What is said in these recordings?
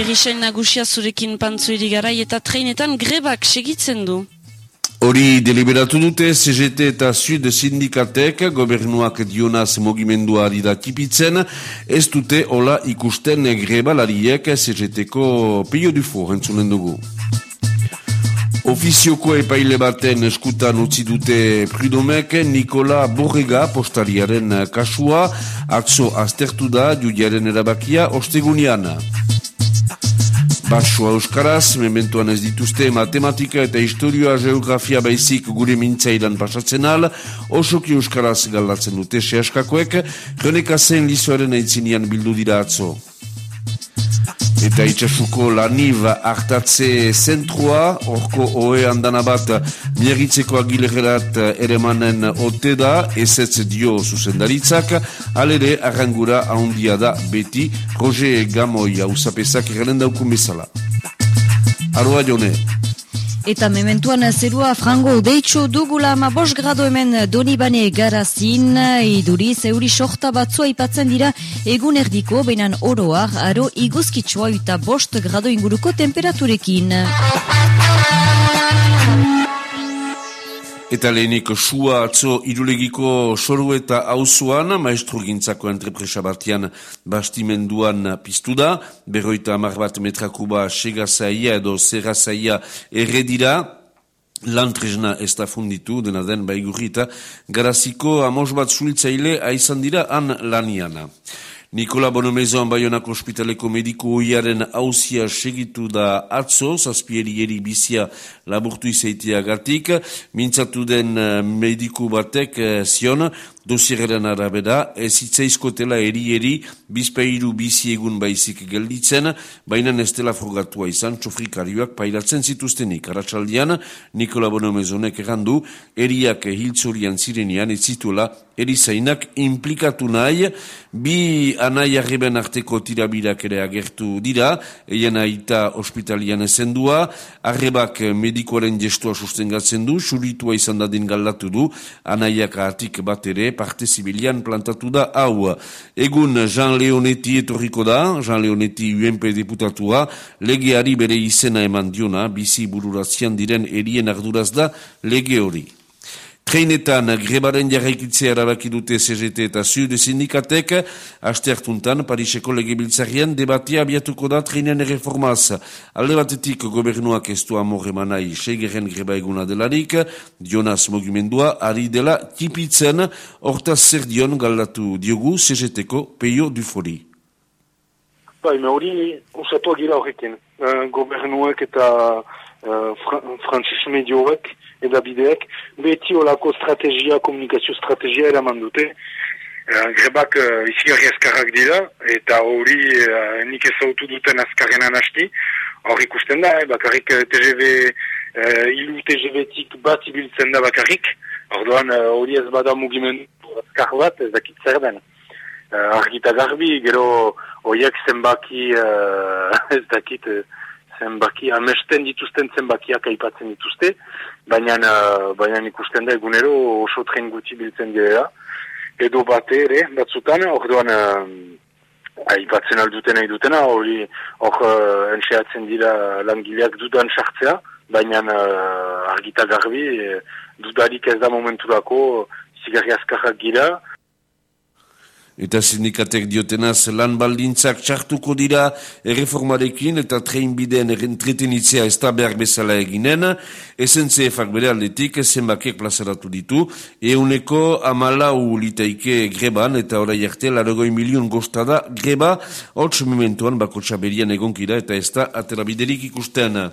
Erisain nagusia zurekin pantzu garai eta treinetan grebak segitzen du. Hori deliberatu dute CGT eta Sud sindikatek gobernuak dionaz mogimendua da tipitzen, ez dute hola ikusten grebalariek CGT-ko pio dufo entzunen dugu. Ofizioko epaile baten eskutan utzi dute Prudomek Nikola Borrega postariaren kasua, atzo aztertu da judiaren erabakia ostegunian. Basua Euskaraz, mementuan ez dituzte matematika eta historioa geografia baizik gure mintzailan pasatzen al, osoki Euskaraz galdatzen dute sehaskakoek, renekazen lizoaren aitzinian bildu dira atzo. Eta itxasuko laniv hartatze zentrua, orko oe handana bat miagitzeko agilegerat ere manen ote da, ezetz dio zuzendaritzak, alere arrangura ahondia da beti, Roger Gamoi hausapesak egaren daukun bezala. Aroa jone. Eta mementuan zerua frango deitxo dugula ama bos grado hemen donibane garazin iduri zeuri sorta batzua ipatzen dira egun erdiko behinan oroar aro iguzkitsua eta bost grado inguruko temperaturekin. Eta lehenik sua atzo irulegiko soru eta hauzuan, maestro gintzako entrepresa batian bastimenduan piztu da, berroita amar bat metrakuba segazaia edo zerazaia erredira, lantrezna ez da funditu, dena den baigurita, garaziko amos bat suiltzaile aizan dira an laniana. Nikola Bonomezon Bayonako Hospitaleko mediku oiaren hausia segitu da atzo, zazpieri eri bizia laburtu izaitia gatik, mintzatu den eh, mediku batek eh, zion, dosieraren arabera, ez itzaizkotela eri-eri, bizpeiru bizi egun baizik gelditzen, baina ez dela frogatua izan, txofrikarioak pairatzen zituztenik. Aratsaldian, Nikola Bonomezonek errandu, eriak hiltzorian zirenian, ez zituela erizainak implikatu nahi, bi anai arriben arteko tirabirak ere agertu dira, eien aita hospitalian ezendua, arrebak medikoaren gestua sustengatzen du, suritua izan dadin galdatu du, anaiak atik bat ere, parte zibilian plantatu da hau. Egun Jean Leonetti etorriko da, Jean Leonetti UNP deputatua, legeari bere izena eman diona, bizi bururazian diren erien arduraz da lege hori. Treinetan grebaren jarraikitzea erabaki dute CGT eta Sud sindikatek, aste hartuntan Pariseko legebiltzarian debatia abiatuko da treinen reformaz. Alde batetik gobernuak ez du amore manai segeren greba eguna delarik, Jonas Mogimendua ari dela tipitzen, hortaz zer dion galdatu diogu CGT-ko peio du fori. Bai, hori usatu agira horrekin. Uh, gobernuak eta uh, Fra Francis Medioek, edabideek, beti olako strategia, komunikazio strategia eraman dute. Uh, grebak uh, izigarri azkarrak dira, eta hori uh, nik ezautu duten azkarrenan hasti. Hor ikusten da, eh, bakarrik TGV, uh, ilu TGV-tik bat ibiltzen da bakarrik. Orduan hori uh, ez bada mugimendu azkar bat, ez dakit zer den. Uh, argita garbi, gero horiek zenbaki, uh, ez dakit, uh, zenbaki, amesten dituzten zenbakiak aipatzen dituzte, baina, uh, baina ikusten da egunero oso tren guti biltzen dira, edo bate ere, batzutan, orduan uh, aipatzen alduten nahi dutena, hori hor uh, enxeatzen dira langileak dudan sartzea, baina uh, argita garbi, uh, dudarik ez da momenturako, zigarri azkarrak gira, Eta sindikatek diotenaz lan baldintzak txartuko dira erreformarekin eta trein bideen erentretenitzea ez da behar bezala eginen. Zefak bere aldetik zenbakiek plazaratu ditu. Euneko amalau litaike greban eta orai arte larogoi milion gostada greba. Hots momentuan bako txaberian egonkira eta ez da aterabiderik ikusten.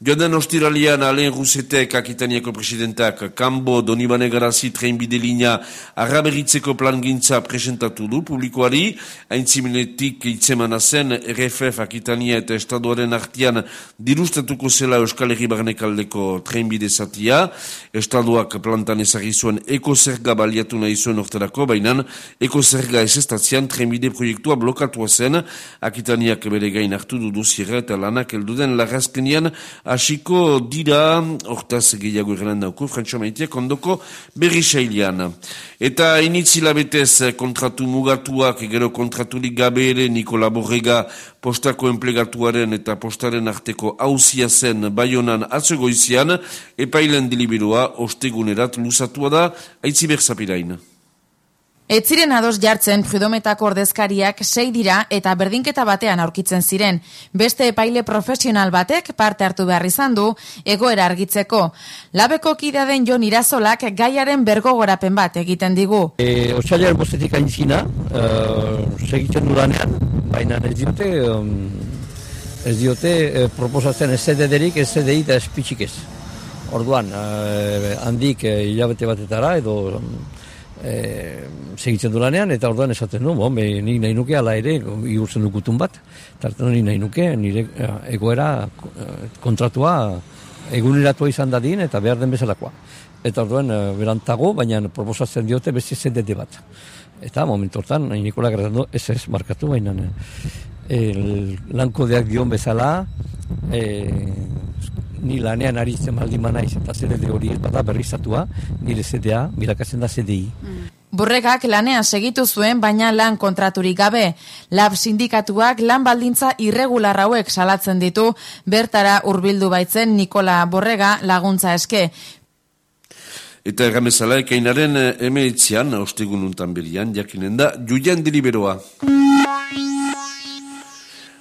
Joden ostiralian Alen Rusetek akitaniako presidentak Kambo Donibane Garazi trenbide linea arraberitzeko plan gintza presentatu du publikoari. Aintziminetik itzemana zen RFF akitania eta estaduaren artian dirustatuko zela Euskal Herri Barnekaldeko trenbide zatia. Estaduak plantan ezagri zuen ekozerga baliatu nahi zuen orterako bainan ekozerga ez estatzean trenbide proiektua blokatua zen. Akitaniak bere gain hartu du duzira eta lanak elduden larrazkenian hasiko dira, hortaz gehiago egaren dauku, Frantxo Maitiak ondoko berri sailean. Eta initzila betez kontratu mugatuak, gero kontratulik gabe ere Nikola Borrega postako enplegatuaren eta postaren arteko hauzia zen baionan atzegoizian, epailen deliberua ostegunerat luzatua da, aitzi berzapirain. Etziren ados jartzen Prudometako ordezkariak sei dira eta berdinketa batean aurkitzen ziren. Beste epaile profesional batek parte hartu behar izan du egoera argitzeko. Labeko kidea den Jon Irazolak gaiaren bergogorapen bat egiten digu. E, Otsailean bostetik aintzina, uh, segitzen dudanean, baina ez diote, ez diote uh, proposatzen ez zedederik, ez zedei eta ez ez. Orduan, uh, handik hilabete batetara edo... E, segitzen du lanean, eta orduan esaten du, bon, nik nahi nuke ala ere, igurtzen dukutun bat, eta nik nahi nuke, nire e, egoera e, kontratua eguneratua izan dadin, eta behar den bezalakoa. Eta orduan, berantago, baina proposatzen diote beste zendete bat. Eta momentu hortan, Nikola Grazando, ez ez markatu, baina lankodeak dion bezala, e, ni lanean ari zen baldin manaiz eta ZDD hori ez bada berrizatua, nire ZDA, bilakatzen da ZDI. Mm. Burregak lanean segitu zuen, baina lan kontraturik gabe. Lab sindikatuak lan baldintza irregular hauek salatzen ditu, bertara hurbildu baitzen Nikola Borrega laguntza eske. Eta erramezala ekainaren emeetzian, ostegun untan berian, jakinen da, juian deliberoa.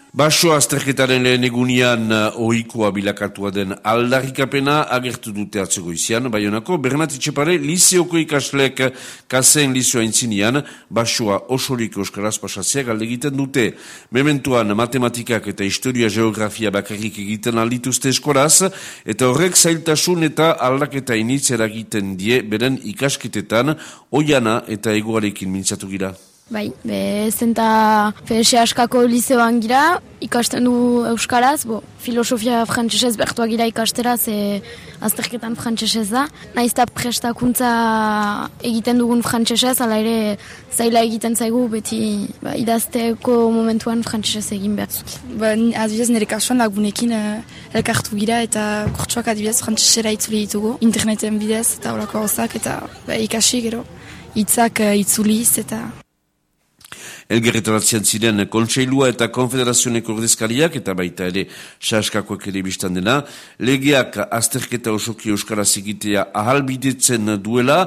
Baso azterketaren lehen egunian uh, ohikoa bilakatua den aldarrikapena agertu dute atzego izian, baionako Bernat Itxepare liseoko ikaslek kasen lizioa intzinean, basoa osorik euskaraz pasatzea galde egiten dute. Mementuan matematikak eta historia geografia bakarrik egiten alituzte eskoraz, eta horrek zailtasun eta aldaketa initzera egiten die beren ikasketetan, oiana eta egoarekin mintzatu gira. Bai, be, zenta FS askako liceoan gira, ikasten du Euskaraz, bo, filosofia frantzesez bertua gira ikastera, ze azterketan frantzesez da. Naiz eta prestakuntza egiten dugun frantzesez, ala ere zaila egiten zaigu, beti ba, idazteko momentuan frantzesez egin behar zut. Ba, adibidez, nire kasuan lagunekin uh, elkartu gira, eta kurtsuak adibidez frantzesera itzuli ditugu, interneten bidez, eta horako hozak, eta ba, ikasi gero, itzak uh, itzuliz, eta... Elgerretaratzean ziren kontseilua eta konfederazioneko ordezkariak eta baita ere saskakoak ere biztan dena. Legeak azterketa osoki euskara zigitea ahalbidetzen duela,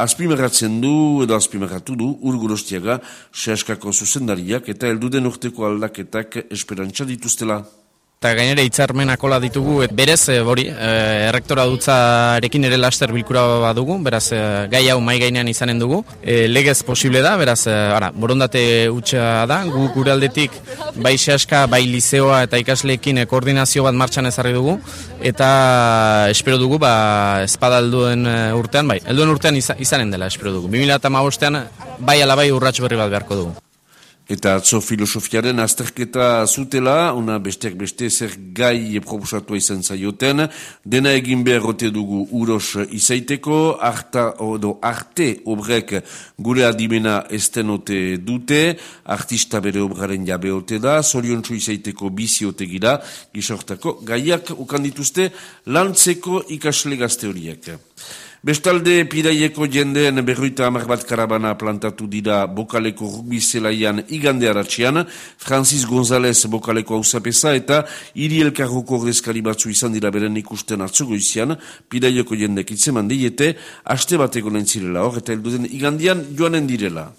azpimerratzen du edo azpimerratu du urgurostiaga saskako zuzendariak eta elduden urteko aldaketak esperantza dituztela. Eta gainera hitzarmen akola ditugu, et berez, e, bori, e, errektora dutzarekin ere laster bilkura badugu, beraz, e, gai hau mai gainean izanen dugu. E, legez posible da, beraz, e, ara, borondate utxa da, gu gure aldetik bai sehaska, bai liceoa eta ikasleekin koordinazio bat martxan ezarri dugu, eta espero dugu, ba, espada elduen urtean, bai, elduen urtean izanen dela, espero dugu. 2008an, bai alabai urratxo berri bat beharko dugu. Eta atzo filosofiaren azterketa zutela, una besteak beste zer gai proposatu izan zaioten, dena egin behar rote dugu uros izaiteko, arta, odo, arte obrek gure adimena estenote dute, artista bere obraren jabe ote da, zoriontsu izaiteko bizi ote gira, gisortako gaiak ukandituzte lantzeko ikasle gazte horiek. Bestalde, piraieko jendeen berroita amar bat karabana plantatu dira bokaleko rugbi zelaian igande haratzean, Francis González bokaleko hausapesa eta iri elkarroko ordezkari batzu izan dira beren ikusten atzugo izian, piraieko jendek itzeman diete, haste bateko nentzirela hor, eta elduden igandian joanen direla.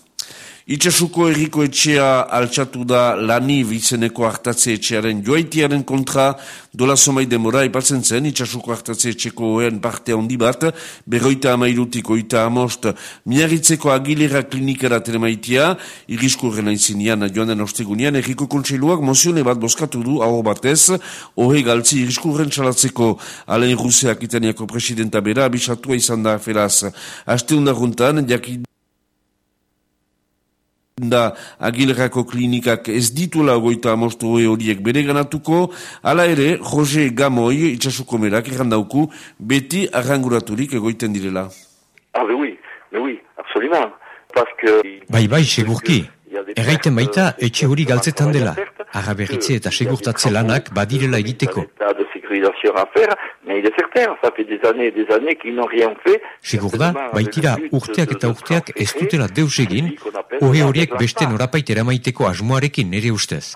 Itxasuko erriko etxea altxatu da lani bizeneko hartatze etxearen joaitiaren kontra. Dola somai demora ipatzen zen itxasuko hartatze etxeko oen parte handi bat berroita amairutik oita amost miarritzeko agilera klinikara telemaitia irisku rena izinian joan den ostegunian erriko kontseiluak mozione bat boskatu du hau batez ohe galtzi irisku ren txalatzeko alen ruseak itaniako presidenta bera abisatua izan da feraz haste undaruntan jakin da agilerako klinikak ez ditula goita amostu horiek bere ganatuko, ala ere, Jose Gamoi itxasuko merak errandauku, beti arranguraturik egoiten direla. Ah, oui, oui, absolument. Parce que... Bai, bai, segurki. Erraiten baita, etxe hori galtzetan dela. Agaberritze eta segurtatze lanak badirela egiteko. Segur da, baitira urteak eta urteak ez dutela deus egin, ohe horiek beste norapaitera maiteko asmoarekin nire ustez.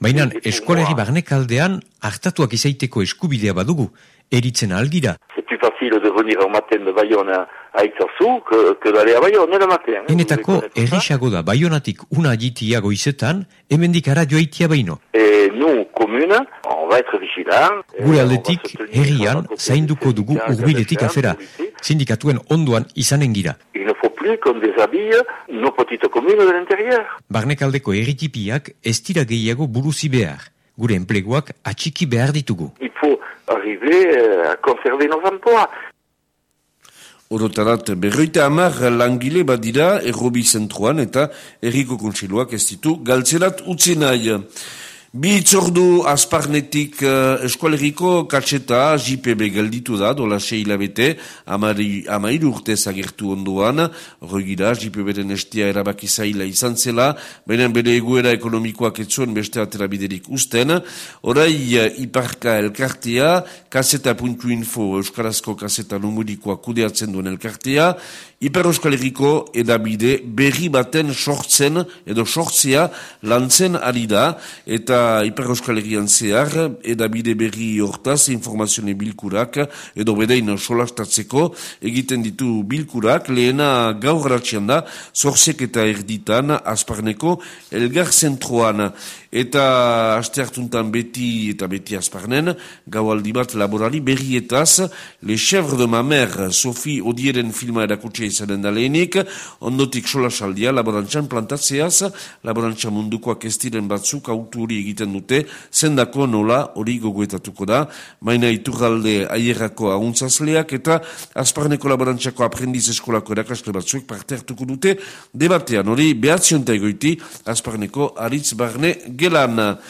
Baina eskolari barnek aldean hartatuak izaiteko eskubidea badugu, eritzen algira. Enetako errixago da baionatik una jitia goizetan, hemendik ara joaitia baino. Gure aldetik, herrian, zainduko dugu urbiletik afera, sindikatuen onduan izanen gira. Barnek aldeko erritipiak ez dira gehiago buruzi behar. Gure enpleguak atxiki behar ditugu. Orotarat, berroita amar langile badira errobi zentruan eta erriko kontsiluak ez ditu galtzerat utzi nahi. Bi itzordu azparnetik uh, eskualeriko katxeta JPB gelditu da, dola sei hilabete, amairu urte zagertu onduan, rogira JPB-den estia erabaki zaila izan zela, baina bere eguera ekonomikoak etzuen beste aterabiderik usten, orai uh, iparka elkartea, kaseta.info euskarazko kaseta numurikoa kudeatzen duen elkartea, Iper Euskal Herriko edabide berri baten sortzen edo sortzea lantzen ari da eta Iper Euskal Herrian zehar edabide berri hortaz informazione bilkurak edo bedein solastatzeko egiten ditu bilkurak. Lehena gaur da zorzek eta erditan asparneko elgar zentroan. Eta aste hartuntan beti eta beti asparnen gaualdi bat laborari berrietaz Le Chèvre de ma mère Sophie Odieren filma erakutxe izanen da lehenik, ondotik sola saldia laborantxan plantatzeaz, laborantxa mundukoak ez diren batzuk auturi egiten dute, zendako nola hori gogoetatuko da, maina iturralde aierrako aguntzazleak eta azparneko laborantxako aprendiz eskolako erakasle batzuek parte hartuko dute, debatean hori behatzionta egoiti azparneko aritz barne gelan.